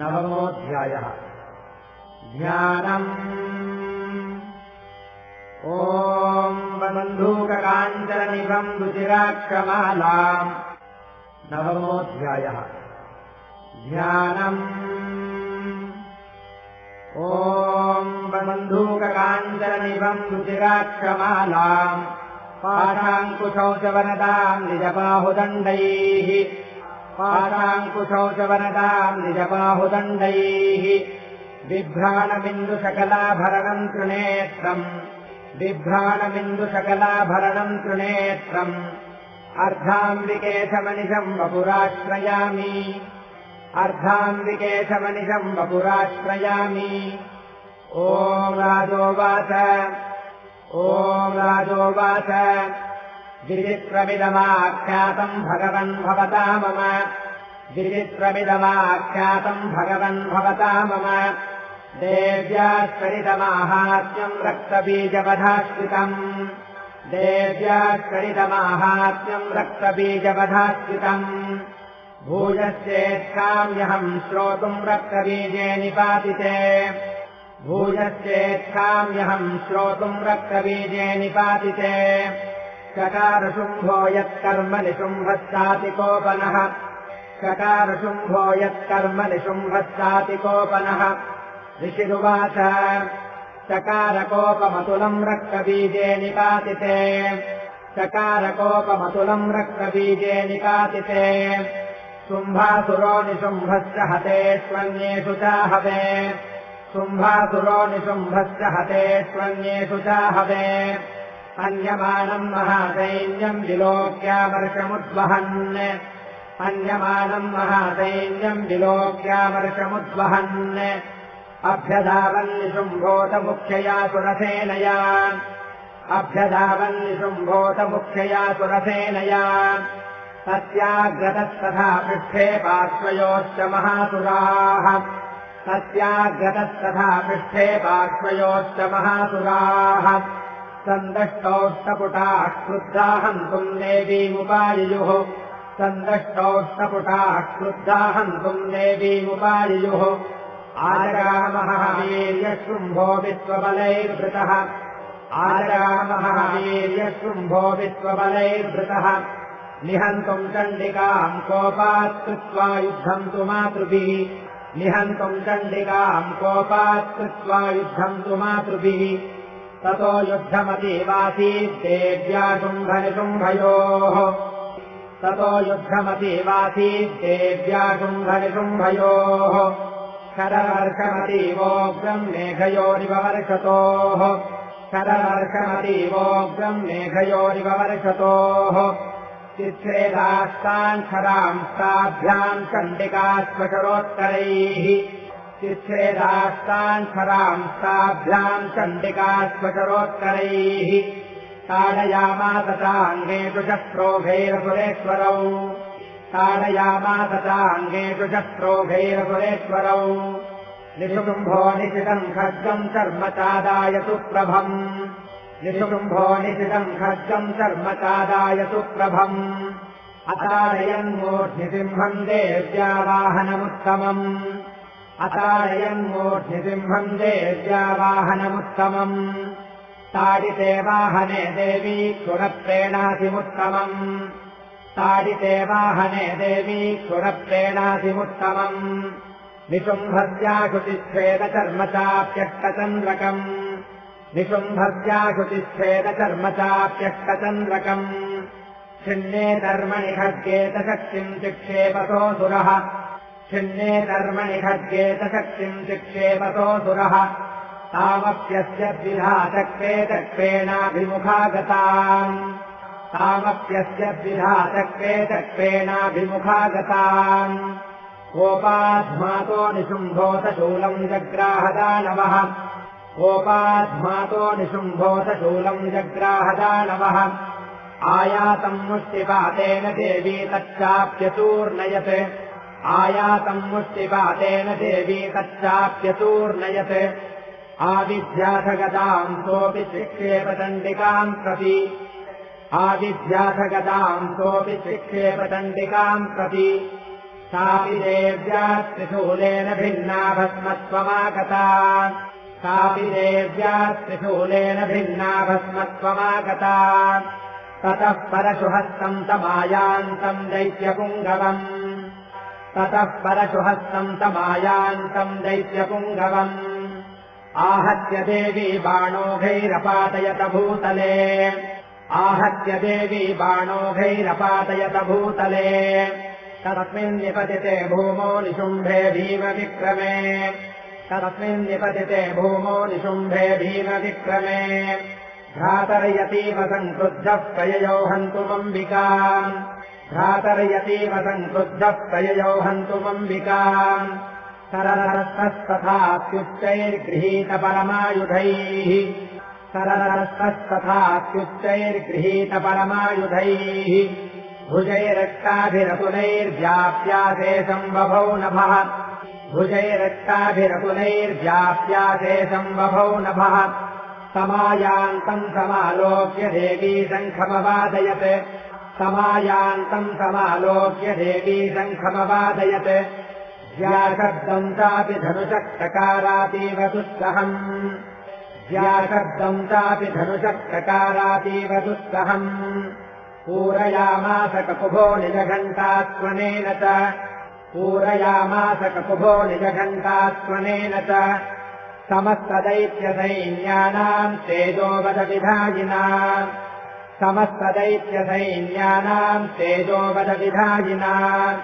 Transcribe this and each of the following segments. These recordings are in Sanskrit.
नवमोऽध्यायः। ज्ञानम्। ॐ बन्धूककाञ्चलनिभम् रुचिराक्षमालाम्। नवमोऽध्यायः। ज्ञानम्। ॐ बन्धूककाञ्चलनिभम् रुचिराक्षमालाम्। वनदाम् निजबाहुदण्डैः पाशाङ्कुशौ च वरदाम् निजबाहुदण्डैः बिभ्राणबिन्दुशकलाभरणम् त्रिनेत्रम् बिभ्राणबिन्दुशकलाभरणम् त्रिनेत्रम् अर्धाम्बिकेशमनिशम् वपुराश्रयामि अर्धाम्बिकेशमनिशम् वपुराश्रयामि ॐ राजोवाच ॐ राजोवाच गिरित्रमिदमाख्यातम् भगवन् भवता मम। गिरित्रमिदमाख्यातम् भगवन् भवता मम। देव्याश्वरितमाहात्म्यम् रक्तबीजवधाश्रितम्। देव्याश्वरितमाहात्म्यम् रक्तबीजवधाश्रितम्। भूयश्चेच्छाम्यहम् श्रोतुम् रक्तबीजे निपातिते। भूयश्चेच्छाम्यहम् श्रोतुम् रक्तबीजे निपातिते चकारशुम्भो यत्कर्म निशुम्भश्चातिकोपनः चकारशुम्भो यत्कर्म निशुम्भश्चातिकोपनः ऋषिरुवाच चकारकोपमतुलम् रक्तबीजे निपातिते। चकारकोपमतुलम् रक्तबीजे निपातिते। शुम्भासुरो निशुम्भश्च हते स्वन्येषु चाहवे शुम्भासुरो निशुम्भश्च हते स्वन्येषु चाहवे अन्यमानम् महासैन्यम् विलोक्यामर्षमुद्वहन् अन्यमानम् महासैन्यम् विलोक्यामर्षमुद्वहन् अभ्यधावन्निशुम्भोतमुख्यया सुरसेनया अभ्यधावन्निशुम्भोतमुख्यया सुरसेनया तस्याग्रतस्तथा पृष्ठे पार्श्वयोश्च महासुराः। तस्याग्रतस्तथा पृष्ठे पार्श्वयोश्च महासुराः सन्दष्टौष्टपुटाः क्रुद्धा हन्तुम् देवीमुपायुः सन्दष्टौष्टपुटाः क्रुद्धा हन्तुम् देवीमुपायुः आजगामः विश्वबलैर्वृतः आजगामः वीर्यशृम्भो विश्वबलैर्वृतः निहन्तुम् चण्डिकाम् कोपात् कृत्वा युद्धम् तु मातृभिः। निहन्तुम् चण्डिकाम् कोपात् कृत्वा युद्धम् तु मातृभिः ततो युद्धमतीवासीत् देव्या शुम्भनिशुम्भयोः ततो युद्धमतीवासीत् देव्या शुम्भनिशुम्भयोः शरवर्षमतीवोग्रम् मेघयोरिव वर्षतोः शरवर्षमतीवोग्रम् मेघयोरिव वर्षतोः चिच्छेदास्ताङ्क्षरांस्ताभ्याम् चण्डिकाश्वशरोत्तरैः चिच्छेदास्ताङ्क्षरांस्ताभ्याम् चण्डिकाश्वशरोत्तरैः ताडयामातताङ्गेषु शस्त्रोभैरसुरेश्वरौ ताडयामातताङ्गेषु शस्त्रोभैरसुरेश्वरौ निशुकुम्भो निशितम् खड्गम् कर्मचादाय सुप्रभम् निशुकुम्भो निशितम् खड्गम् कर्मचादाय सुप्रभम् अताडयन्मूर्ध्निसिंहम् देव्यावाहनमुत्तमम् अताडयन्मूर्ध्निसिंहम् देव्यावाहनमुत्तमम्। ताडिते वाहने देवी क्षुरप्रेणासिमुत्तमम् ताडिते वाहने देवी क्षुरप्रेणासिमुत्तमम् निशुम्भस्याशुतिच्छेदचर्मचाप्यष्टचन्द्रकम् निशुम्भस्याशुतिच्छेदचर्मचाप्यष्टचन्द्रकम् छिन्ने कर्मणि खड्गेतशक्तिम् चिक्षेपसोऽसुरः छिन्ने कर्मणि खड्गेतशक्तिम् चिक्षेपसोऽसुरः तामप्यस्य द्विधा चक्रे चक्रेणाभिमुखागताम् तामप्यस्य द्विधा चक्रे चक्रेणाभिमुखागताम् कोपाध्मातो निशुम्भोतशूलम् जग्राहदानवः। कोपाध्मातो निशुम्भोतशूलम् जग्राहदानवः। आयातम् मुष्टिपातेन देवी तच्चाप्यचूर्णयत् आयातम् मुष्टिपातेन देवी तच्चाप्यचूर्णयत्। आविध्याथगदाम् सोऽपि शिक्षेपदण्डिकाम् प्रति। आविध्याथगदाम् सोऽपि शिक्षेपदण्डिकाम् प्रति। सापि देव्या त्रिशूलेन भिन्ना भस्मत्वमागता सापि देव्या त्रिशूलेन भिन्ना भस्मत्वमागता ततः परशुहस्तम् तमायान्तम् दैत्यपुङ्गवम् ततः परशुहस्तम् तमायान्तम् दैत्यपुङ्गवम्। आहत्य देवी बाणोघैरपातयत भूतले। आहत्य देवी बाणोघैरपातयत भूतले। तस्मिन् निपतिते भूमो निशुम्भे भीमविक्रमे। तस्मिन् निपतिते भूमो निशुम्भे भीमविक्रमे। भ्रातर्यतीव सङ्क्रुद्धः प्रययौ हन्तुमम्बिका भ्रातर्यतीव सङ्क्रुद्धः प्रययौ हन्तुमम्बिका सररस्तस्तथात्युच्चैर्गृहीतपरमायुधैः सररस्तस्तथात्युच्चैर्गृहीतपरमायुधैः भुजैरक्ताभिरकुलैर्व्याप्याशेषम् बभौ नभः भुजैरक्ताभिरकुलैर्व्याप्याशेषम् बभौ नभः। समायान्तम् समालोक्य देवी शङ्खमवादयत् समायान्तम् समालोक्य देवी शङ्खमवादयत्। ज्याशब्दम् चापि धनुषक्तकारातीव दुःसहम्। ज्याशब्दम् चापि धनुषक्तकारातीव दुःसहम्। पूरयामास ककुभो निजघण्टात्मनेन च। पूरयामास ककुभो निजघण्टात्मनेन च। समस्तदैत्यसैन्यानाम् तेजोवदविधायिना समस्तदैत्यसैन्यानाम् तेजोवदविधायिना।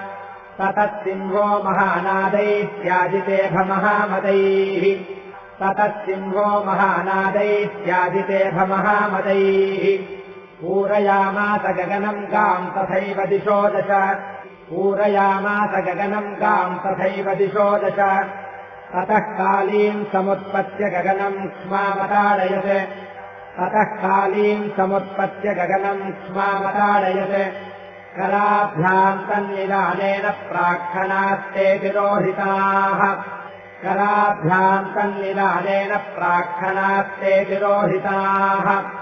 ततः सिंहो महानादैत्याजितेभ महामदैः। ततः सिंहो महानादैत्याजितेभ महामदैः। पूरयामास गगनम् गाम् तथैव दिशो दश। पूरयामास गगनम् गाम् तथैव दिशो दश। ततः कालीम् समुत्पत्य गगनम् क्ष्मामताडयत् ततः कालीम् समुत्पत्य गगनम् क्ष्मामताडयत् कराभ्याम् तन्निदानेन प्रार्थनास्ते विरोहिताः। कराभ्याम् तन्निदानेन प्रार्थनास्ते विरोहिताः।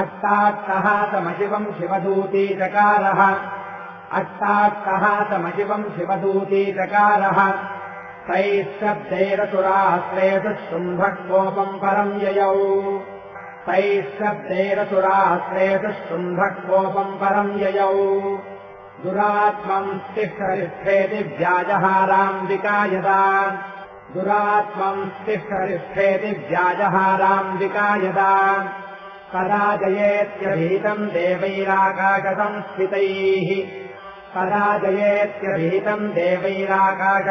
अट्टात्तः समशिवम् शिवदूती चकारः अट्टात्तः समशिवम् शिवदूती चकारः तैः शब्दैरसुराश्रेषु शुम्भकोपम् परम् ययौ तैः शब्दैरसुराश्रेषु शुम्भकोपम् परम् ययौ। दुरात्मम् तिष्ठरिष्ठेति व्याजहाराम्बिका यदा। दुरात्मम् तिष्ठरिष्ठेति व्याजहाराम्बिका यदा। कदा जयेत्यभीतम् देवैराकाशसंस्थितैः कदा जयेत्यभीतम् देवैराकाशसंस्थितैः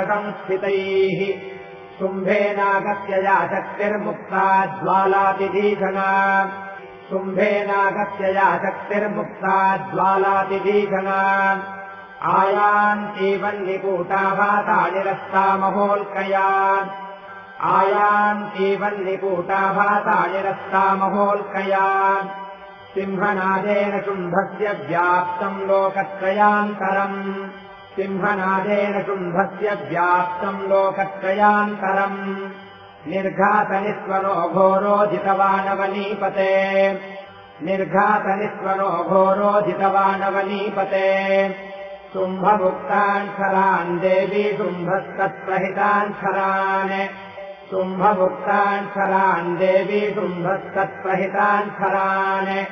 शुम्भेनागत्य या शक्तिर्मुक्ता ज्वालातिभीषणा शुम्भेनागत्य या शक्तिर्मुक्ता ज्वालातिभीषणा आयान्तीवन्निकूटाभातानिरस्तामहोल्कया आयान्तीवन्निकूटाभातानिरस्तामहोल्कया सिंहनादेन शुम्भस्य व्याप्तम् लोकत्रयान्तरम् सिंहनादेन शुम्भस्य व्याप्तम् लोकत्रयान्तरम्। निर्घातनिस्वनो घोरोजितवानवनीपते निर्घातनिस्वनो घोरोजितवानवनीपते शुम्भभुक्तान् शरान् देवी शुम्भस्तत्प्रहितान् शरान्। देवी शुम्भस्तत्प्रहितान् शरान्।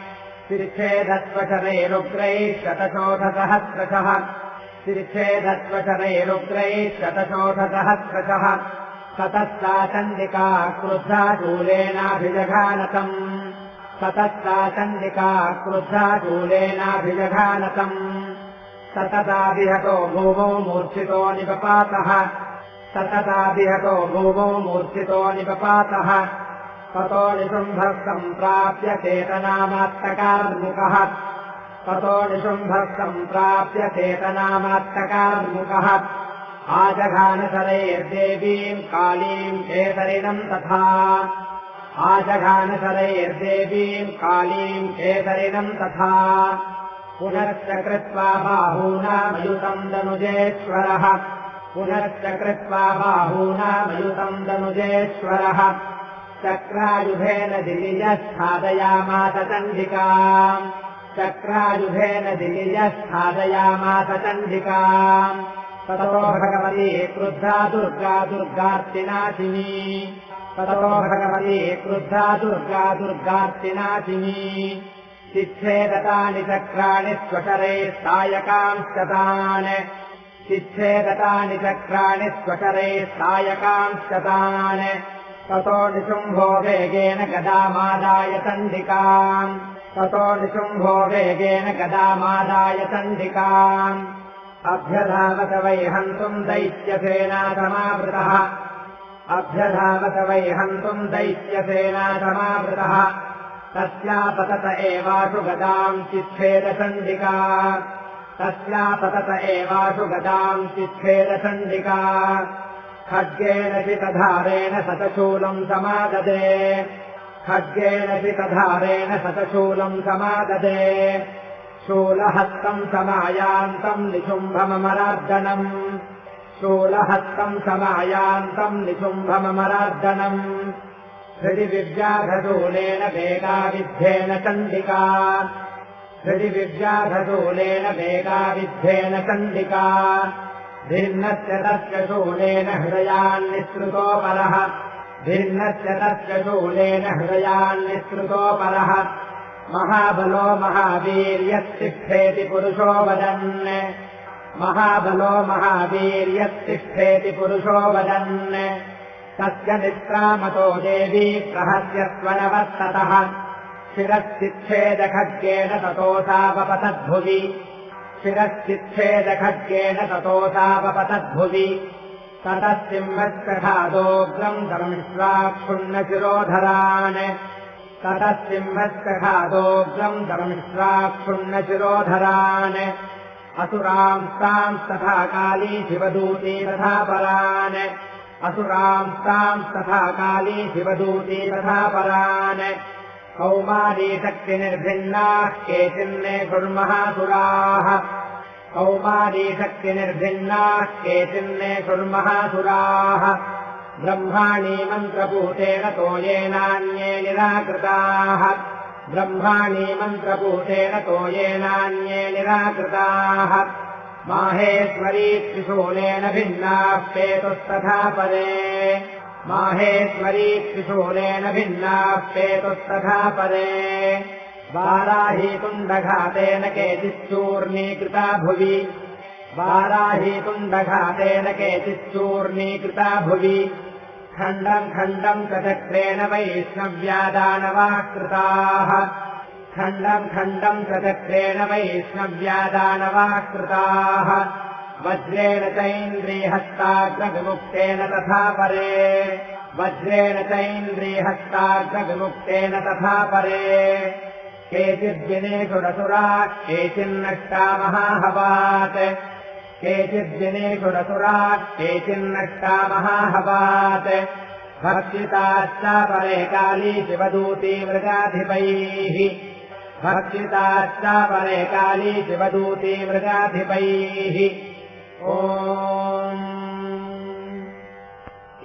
तिर्च्छेदत्वशरैरुग्रैः शतशोधसहस्रशः तिर्च्छेदत्वशरैरुग्रैः शतशोधसहस्रशः ततस्ता चण्डिका क्रुद्धा शूलेनाभिजघानतम् ततस्ता चण्डिका क्रुद्धा शूलेनाभिजघानतम् सतताभिहतो भूमौ मूर्च्छितो निपपातः सतताभिहतो भूमौ मूर्च्छितो निपपातः ततो निशुम्भः सम्प्राप्य चेतनामात्तकार्मुकः ततो निशुम्भः सम्प्राप्य चेतनामात्तकार्मुकः आजघानशरैर्देवीम् कालीम् केसरिणम् तथा। आजघानशरैर्देवीम् कालीम् केसरिणम् तथा। पुनश्च कृत्वा बाहूनामयुतम् दनुजेश्वरः। पुनश्च कृत्वा बाहूनामयुतम् दनुजेश्वरः। चक्रायुधेन चण्डिका चक्रायुधेन चण्डिका ततो भगवती क्रुद्धा दुर्गा दुर्गार्तिनाशिनी। ततो भगवती क्रुद्धा दुर्गा दुर्गार्तिनाशिनी। चिच्छेदतानि चक्राणि स्वशरे सायकांशतान् चिच्छेदतानि चक्राणि स्वशरे सायकांशतान् ततो निशुम्भो वेगेन गदामादाय चण्डिकाम् ततो निशुम्भो वेगेन गदामादाय चण्डिकाम्। अभ्यधावत वै हन्तुम् दैत्यसेनासमावृतः अभ्यधावत वै हन्तुम् दैत्यसेनासमावृतः तस्यापतत एवासु गदाम् चिच्छेदचण्डिका तस्यापतत एवासु गदाम् चिच्छेदचण्डिका खड्गेन चितधारेण शतशूलम् समाददे खड्गेन चितधारेण शतशूलम् समाददे। शूलहस्तम् समायान्तम् निशुम्भममरार्दनम्। शूलहस्तम् समायान्तम् निशुम्भममरार्दनम्। हृदिविव्याघशूलेन वेगाविद्धेन चण्डिका। हृदिविव्याघशूलेन वेगाविद्धेन चण्डिका। भिन्नस्य तस्य शूलेन हृदयान्निःसृतोपरः भिन्नस्य तस्य शूलेन हृदयान्निःसृतोपरः महाबलो महावीर्यस्तिष्ठेति पुरुषो वदन्। महाबलो महावीर्यस्तिष्ठेति पुरुषो वदन्। तस्य निष्क्रामतो देवी प्रहस्यत्वनवर्ततः शिरश्चिच्छेदखड्गेन ततोऽसावपतद्भुवि शिरश्चिच्छेदखड्गेन ततोऽसावपतद्भुवि ततः सिंहस्कखादोग्रम् धर्मिष्वाक्षुण्णशिरोधरान् ततः सिंहस्कखादोग्रम् धर्मिष्वाक्षुण्णशिरोधरान् असुरांस्तांस्तथा काली शिवदूती तथा परान्। असुरांस्तांस्तथा काली शिवदूती तथा परान्। कौमारीशक्तिनिर्भिन्नाः केचिन्ने कुर्महासुराः कौमारीशक्तिनिर्भिन्नाः केचिन्ने कुर्महासुराः। ब्रह्माणी मन्त्रपूतेन तोयेनान्ये निराकृताः। ब्रह्माणी मन्त्रपूतेन तोयेनान्ये निराकृताः। माहेश्वरी त्रिशूलेन भिन्नाः पेतुस्तथा परे माहेश्वरी त्रिशूलेन भिन्नाः पेतुस्तथा परे वाराहीकुण्डघातेन केचिच्चूर्णीकृता भुवि। वाराहीकुण्डघातेन केचिच्चूर्णीकृता भुवि। खण्डम् खण्डम् चक्रेण वैष्णव्यादानवाः कृताः खण्डम् खण्डम् चक्रेण वैष्णव्यादानवाः कृताः वज्रेण चैन्द्रियहस्ताग्रविमुक्तेन तथा परे। वज्रेण चैन्द्रियहस्ताग्रविमुक्तेन तथा परे केचिद्दिनेषुरसुराः केचिन्नष्टा महाहवात् केचिद्दिनेषुरसुराः केचिन्नष्टा महाहवात् भक्षिताश्च परे काली शिवदूती मृगाधिपैः। भक्षिताश्च परे काली शिवदूती मृगाधिपैः। ओ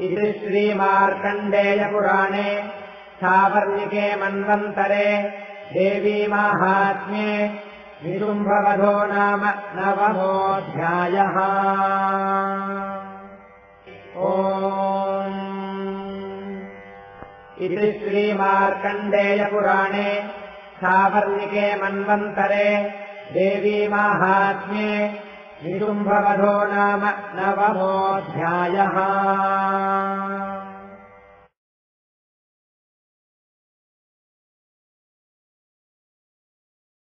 इति श्रीमार्कण्डेयपुराणे सावर्णिके मन्वन्तरे देवी माहात्म्ये विशुम्भवधो नाम नवमोऽध्यायः। इति श्रीमार्कण्डेयपुराणे सावर्णिके मन्वन्तरे देवी माहात्म्ये विशुम्भवधो नाम नवमोऽध्यायः